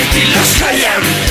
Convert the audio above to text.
que te los callan